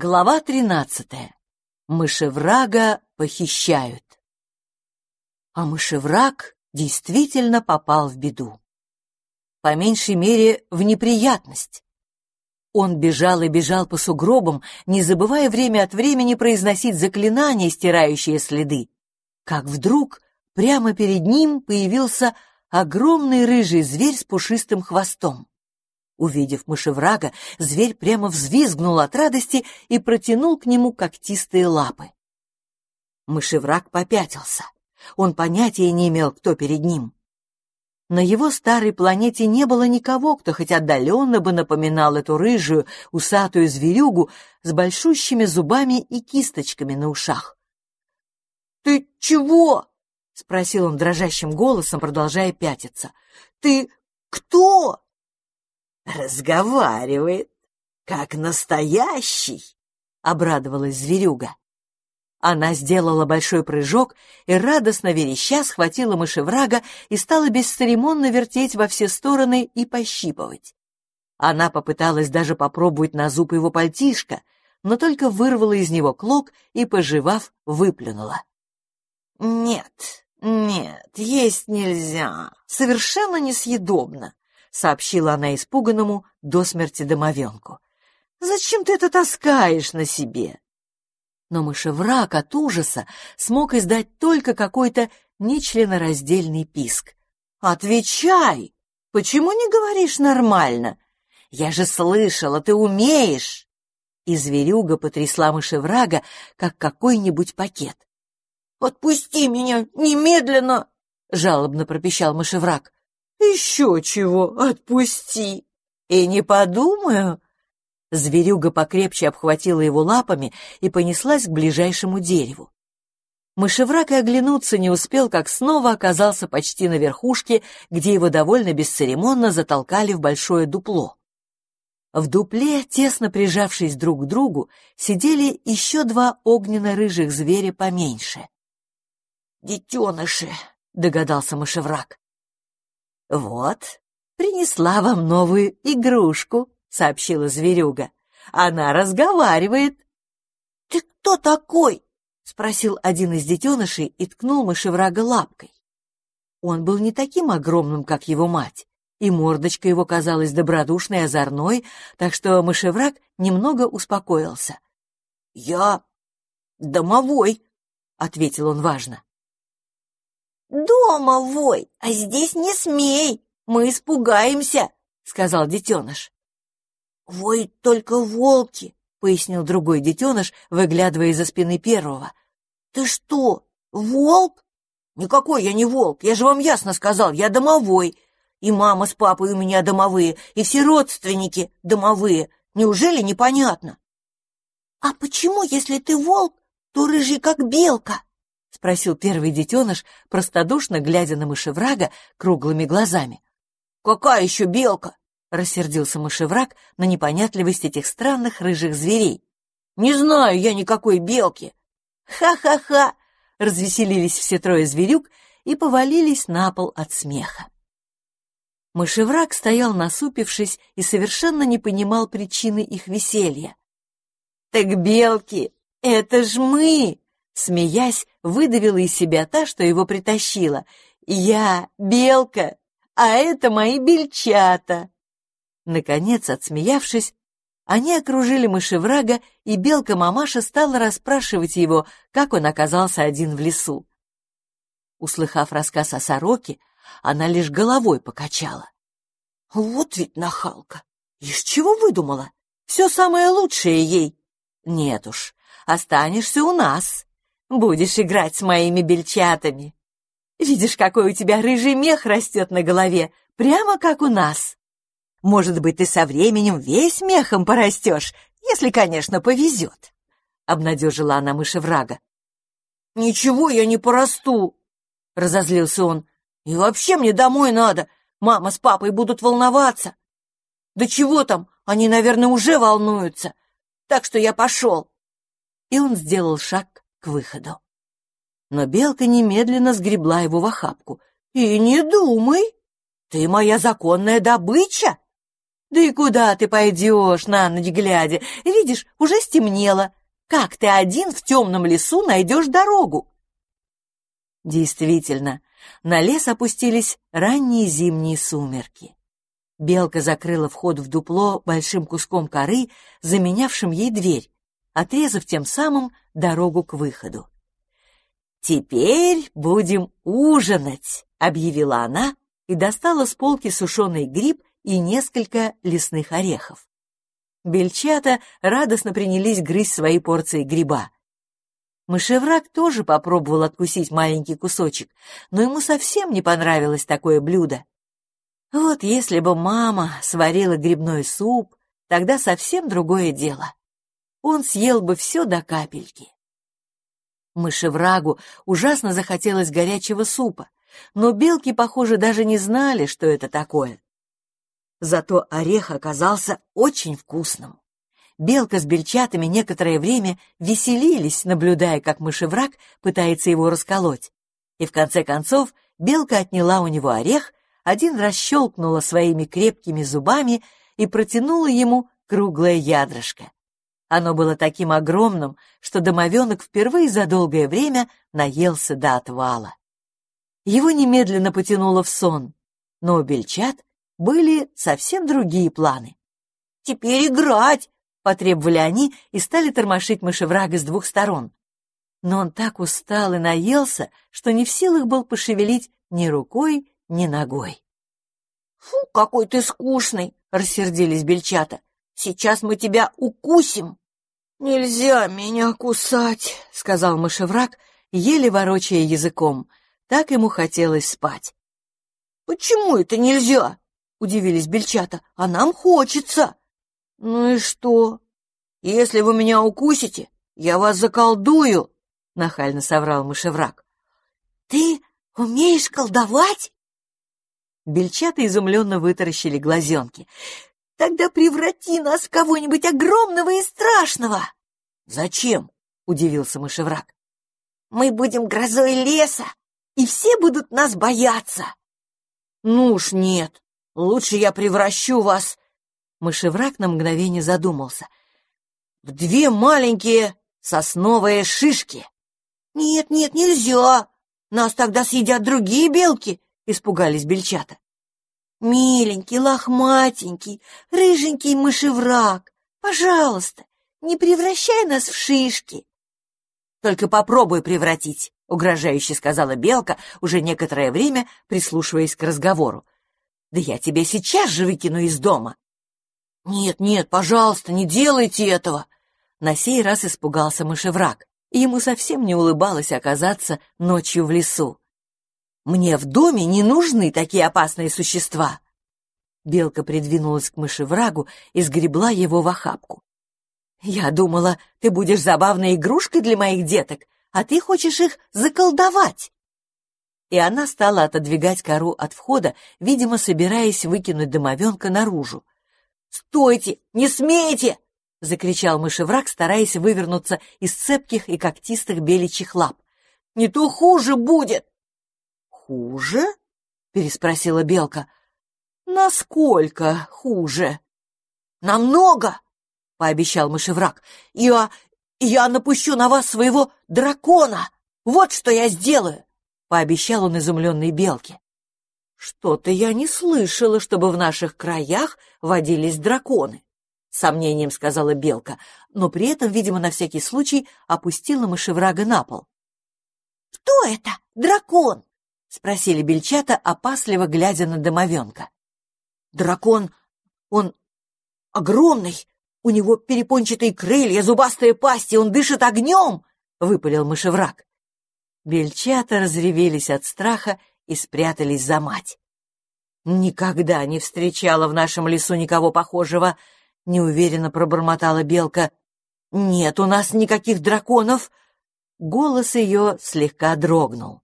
Глава тринадцатая. Мышеврага похищают. А мышевраг действительно попал в беду. По меньшей мере, в неприятность. Он бежал и бежал по сугробам, не забывая время от времени произносить заклинания, стирающие следы. Как вдруг прямо перед ним появился огромный рыжий зверь с пушистым хвостом. Увидев мышеврага, зверь прямо взвизгнул от радости и протянул к нему когтистые лапы. Мышевраг попятился. Он понятия не имел, кто перед ним. На его старой планете не было никого, кто хоть отдаленно бы напоминал эту рыжую, усатую зверюгу с большущими зубами и кисточками на ушах. «Ты чего?» — спросил он дрожащим голосом, продолжая пятиться. «Ты кто?» «Разговаривает, как настоящий!» — обрадовалась зверюга. Она сделала большой прыжок и, радостно вереща, схватила мышеврага и стала бесцеремонно вертеть во все стороны и пощипывать. Она попыталась даже попробовать на зуб его пальтишко, но только вырвала из него клок и, пожевав, выплюнула. «Нет, нет, есть нельзя, совершенно несъедобно», — сообщила она испуганному до смерти домовенку. «Зачем ты это таскаешь на себе?» Но мышевраг от ужаса смог издать только какой-то нечленораздельный писк. «Отвечай! Почему не говоришь нормально? Я же слышала, ты умеешь!» И зверюга потрясла мышеврага, как какой-нибудь пакет. «Отпусти меня немедленно!» — жалобно пропищал мышевраг. «Еще чего, отпусти!» «И не подумаю!» Зверюга покрепче обхватила его лапами и понеслась к ближайшему дереву. Мышевраг и оглянуться не успел, как снова оказался почти на верхушке, где его довольно бесцеремонно затолкали в большое дупло. В дупле, тесно прижавшись друг к другу, сидели еще два огненно-рыжих зверя поменьше. «Детеныши!» — догадался мышевраг. «Вот, принесла вам новую игрушку», — сообщила зверюга. «Она разговаривает». «Ты кто такой?» — спросил один из детенышей и ткнул мышеврага лапкой. Он был не таким огромным, как его мать, и мордочка его казалась добродушной и озорной, так что мышевраг немного успокоился. «Я домовой», — ответил он важно. «Домовой, а здесь не смей, мы испугаемся», — сказал детеныш. «Воют только волки», — пояснил другой детеныш, выглядывая из-за спины первого. «Ты что, волк?» «Никакой я не волк, я же вам ясно сказал, я домовой. И мама с папой у меня домовые, и все родственники домовые. Неужели непонятно?» «А почему, если ты волк, то рыжий как белка?» — спросил первый детеныш, простодушно глядя на мышеврага круглыми глазами. «Какая еще белка? — рассердился мышевраг на непонятливость этих странных рыжих зверей. «Не знаю я никакой белки!» «Ха-ха-ха!» — развеселились все трое зверюк и повалились на пол от смеха. Мышевраг стоял насупившись и совершенно не понимал причины их веселья. «Так белки, это ж мы!» Смеясь, выдавила из себя та, что его притащила. «Я белка, а это мои бельчата!» Наконец, отсмеявшись, они окружили мышеврага, и белка-мамаша стала расспрашивать его, как он оказался один в лесу. Услыхав рассказ о сороке, она лишь головой покачала. «Вот ведь нахалка! Из чего выдумала? Все самое лучшее ей!» «Нет уж, останешься у нас. Будешь играть с моими бельчатами. Видишь, какой у тебя рыжий мех растет на голове, прямо как у нас!» Может быть, ты со временем весь мехом порастешь, если, конечно, повезет. Обнадежила она мышеврага. «Ничего я не порасту!» — разозлился он. «И вообще мне домой надо. Мама с папой будут волноваться. Да чего там, они, наверное, уже волнуются. Так что я пошел». И он сделал шаг к выходу. Но белка немедленно сгребла его в охапку. «И не думай! Ты моя законная добыча!» Да и куда ты пойдешь на ночь глядя? Видишь, уже стемнело. Как ты один в темном лесу найдешь дорогу? Действительно, на лес опустились ранние зимние сумерки. Белка закрыла вход в дупло большим куском коры, заменявшим ей дверь, отрезав тем самым дорогу к выходу. «Теперь будем ужинать», — объявила она и достала с полки сушеный гриб и несколько лесных орехов. Бельчата радостно принялись грызть свои порции гриба. Мышевраг тоже попробовал откусить маленький кусочек, но ему совсем не понравилось такое блюдо. Вот если бы мама сварила грибной суп, тогда совсем другое дело. Он съел бы все до капельки. Мышеврагу ужасно захотелось горячего супа, но белки, похоже, даже не знали, что это такое. Зато орех оказался очень вкусным. Белка с бельчатами некоторое время веселились, наблюдая, как мышевраг пытается его расколоть. И в конце концов белка отняла у него орех, один раз щелкнула своими крепкими зубами и протянула ему круглое ядрышко. Оно было таким огромным, что домовенок впервые за долгое время наелся до отвала. Его немедленно потянуло в сон, но у бельчат были совсем другие планы. «Теперь играть!» — потребовали они и стали тормошить мышеврага с двух сторон. Но он так устал и наелся, что не в силах был пошевелить ни рукой, ни ногой. «Фу, какой ты скучный!» — рассердились бельчата. Сейчас мы тебя укусим!» «Нельзя меня кусать!» — сказал мышевраг, еле ворочая языком. Так ему хотелось спать. «Почему это нельзя?» — удивились бельчата. «А нам хочется!» «Ну и что? Если вы меня укусите, я вас заколдую!» — нахально соврал мышевраг. «Ты умеешь колдовать?» Бельчата изумленно вытаращили глазенки. Тогда преврати нас в кого-нибудь огромного и страшного. Зачем? удивился мышевраг. Мы будем грозой леса, и все будут нас бояться. Ну уж нет, лучше я превращу вас. Мышевраг на мгновение задумался. В две маленькие сосновые шишки. Нет, нет, нельзя. Нас тогда съедят другие белки, испугались бельчата. Миленький, лохматенький, рыженький мышевраг, пожалуйста, не превращай нас в шишки. Только попробуй превратить, угрожающе сказала белка, уже некоторое время прислушиваясь к разговору. Да я тебя сейчас же выкину из дома. Нет, нет, пожалуйста, не делайте этого. На сей раз испугался мышевраг, и ему совсем не улыбалось оказаться ночью в лесу. Мне в доме не нужны такие опасные существа. Белка придвинулась к мышеврагу и сгребла его в охапку. Я думала, ты будешь забавной игрушкой для моих деток, а ты хочешь их заколдовать. И она стала отодвигать кору от входа, видимо, собираясь выкинуть домовенка наружу. «Стойте! Не смейте!» — закричал мышевраг, стараясь вывернуться из цепких и когтистых беличьих лап. «Не то хуже будет!» «Хуже?» — переспросила Белка. «Насколько хуже?» «Намного!» — пообещал мышевраг. «Я... я напущу на вас своего дракона! Вот что я сделаю!» — пообещал он изумленной Белке. «Что-то я не слышала, чтобы в наших краях водились драконы», — сомнением сказала Белка, но при этом, видимо, на всякий случай опустила мышеврага на пол. «Кто это? Дракон?» — спросили бельчата, опасливо глядя на домовенка. «Дракон, он огромный, у него перепончатые крылья, зубастые пасти, он дышит огнем!» — выпалил мышевраг. Бельчата разревелись от страха и спрятались за мать. «Никогда не встречала в нашем лесу никого похожего», — неуверенно пробормотала Белка. «Нет у нас никаких драконов!» Голос ее слегка дрогнул.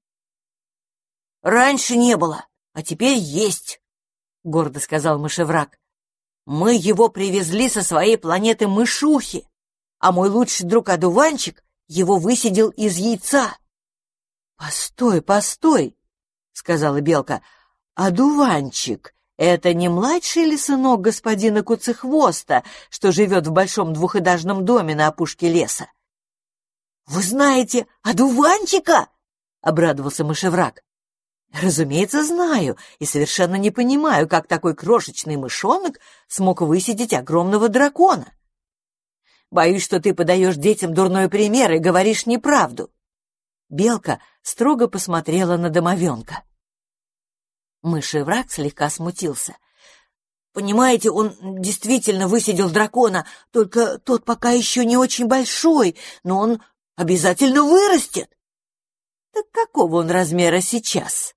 Раньше не было, а теперь есть, — гордо сказал мышевраг. Мы его привезли со своей планеты Мышухи, а мой лучший друг Адуванчик его высидел из яйца. — Постой, постой, — сказала Белка. — Адуванчик это не младший ли сынок господина Куцехвоста, что живет в большом двухэтажном доме на опушке леса? — Вы знаете одуванчика? — обрадовался мышевраг. — Разумеется, знаю, и совершенно не понимаю, как такой крошечный мышонок смог высидеть огромного дракона. Боюсь, что ты подаешь детям дурной пример и говоришь неправду. Белка строго посмотрела на домовенка. Мыший враг слегка смутился. Понимаете, он действительно высидел дракона, только тот пока еще не очень большой, но он обязательно вырастет. Так какого он размера сейчас?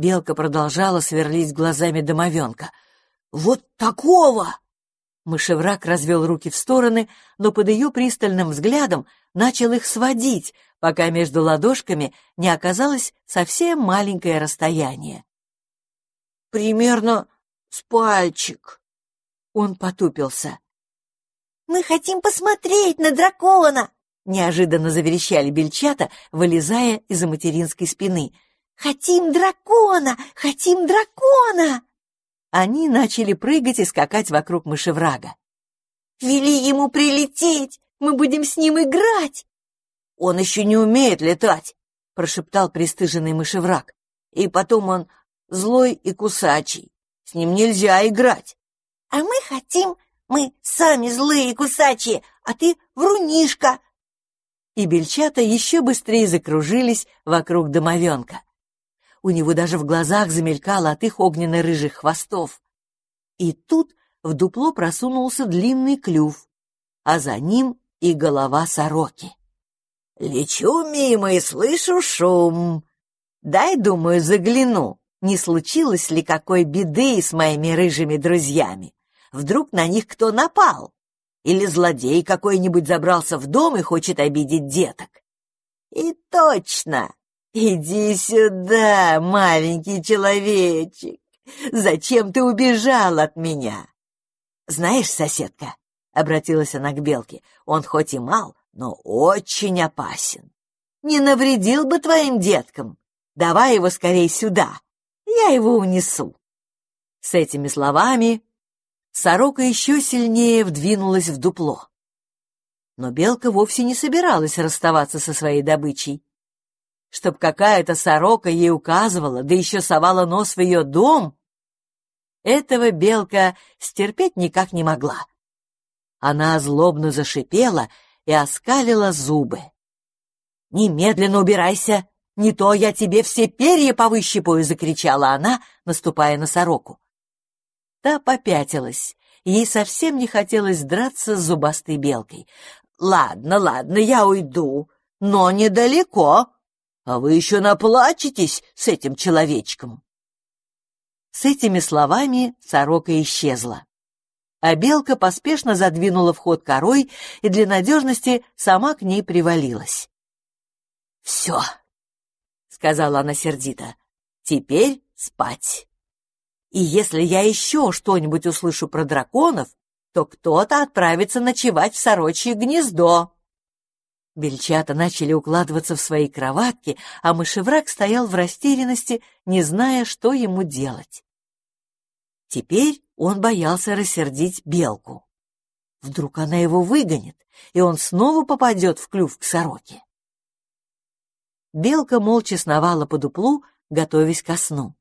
Белка продолжала сверлить глазами домовенка. Вот такого! Мышевраг развел руки в стороны, но под ее пристальным взглядом начал их сводить, пока между ладошками не оказалось совсем маленькое расстояние примерно с пальчик. Он потупился. «Мы хотим посмотреть на дракона!» Неожиданно заверещали бельчата, вылезая из-за материнской спины. «Хотим дракона! Хотим дракона!» Они начали прыгать и скакать вокруг мышеврага. «Вели ему прилететь! Мы будем с ним играть!» «Он еще не умеет летать!» — прошептал пристыженный мышевраг. «И потом он злой и кусачий. С ним нельзя играть. А мы хотим, мы сами злые и кусачие, а ты врунишка. И бельчата еще быстрее закружились вокруг домовенка. У него даже в глазах замелькало от их огненно-рыжих хвостов. И тут в дупло просунулся длинный клюв, а за ним и голова сороки. «Лечу мимо и слышу шум. Дай, думаю, загляну не случилось ли какой беды с моими рыжими друзьями. Вдруг на них кто напал? Или злодей какой-нибудь забрался в дом и хочет обидеть деток? И точно! Иди сюда, маленький человечек! Зачем ты убежал от меня? Знаешь, соседка, — обратилась она к Белке, — он хоть и мал, но очень опасен. Не навредил бы твоим деткам. Давай его скорей сюда, я его унесу. С этими словами сорока еще сильнее вдвинулась в дупло. Но белка вовсе не собиралась расставаться со своей добычей. Чтоб какая-то сорока ей указывала, да еще совала нос в ее дом, этого белка стерпеть никак не могла. Она злобно зашипела и оскалила зубы. «Немедленно убирайся не то я тебе все перья повыщипаю!» — закричала она, наступая на сороку. Та попятилась. Ей совсем не хотелось драться с зубастой белкой. «Ладно, ладно, я уйду, но недалеко. А вы еще наплачетесь с этим человечком». С этими словами сорока исчезла. А белка поспешно задвинула вход корой и для надежности сама к ней привалилась. «Все, сказала она сердито. «Теперь спать. И если я еще что-нибудь услышу про драконов, то кто-то отправится ночевать в сорочье гнездо». Бельчата начали укладываться в свои кроватки, а мышевраг стоял в растерянности, не зная, что ему делать. Теперь он боялся рассердить белку. Вдруг она его выгонит, и он снова попадет в клюв к сороке. Белка молча сновала по дуплу, готовясь ко сну.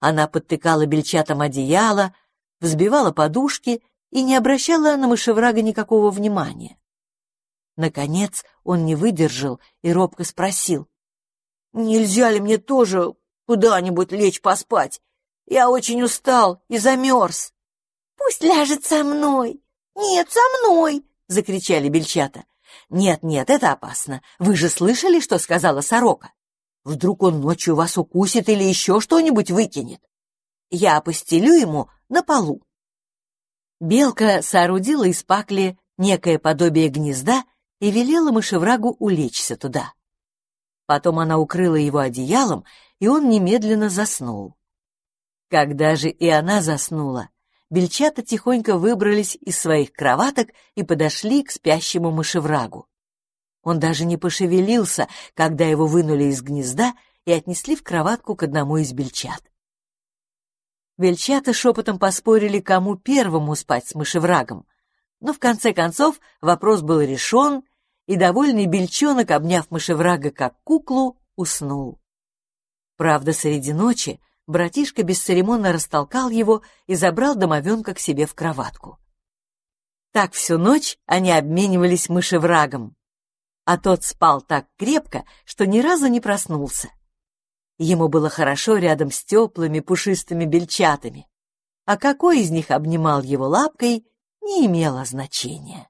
Она подтыкала бельчатом одеяло, взбивала подушки и не обращала на мышеврага никакого внимания. Наконец он не выдержал и робко спросил. «Нельзя ли мне тоже куда-нибудь лечь поспать? Я очень устал и замерз». «Пусть ляжет со мной! Нет, со мной!» — закричали бельчата. «Нет-нет, это опасно. Вы же слышали, что сказала сорока? Вдруг он ночью вас укусит или еще что-нибудь выкинет? Я постелю ему на полу». Белка соорудила из пакли некое подобие гнезда и велела мышеврагу улечься туда. Потом она укрыла его одеялом, и он немедленно заснул. Когда же и она заснула, бельчата тихонько выбрались из своих кроваток и подошли к спящему мышеврагу. Он даже не пошевелился, когда его вынули из гнезда и отнесли в кроватку к одному из бельчат. Бельчата шепотом поспорили, кому первому спать с мышеврагом. Но в конце концов вопрос был решен, и довольный бельчонок, обняв мышеврага как куклу, уснул. Правда, среди ночи братишка бесцеремонно растолкал его и забрал домовенка к себе в кроватку. Так всю ночь они обменивались мышеврагом, а тот спал так крепко, что ни разу не проснулся. Ему было хорошо рядом с теплыми пушистыми бельчатами, а какой из них обнимал его лапкой, не имело значения.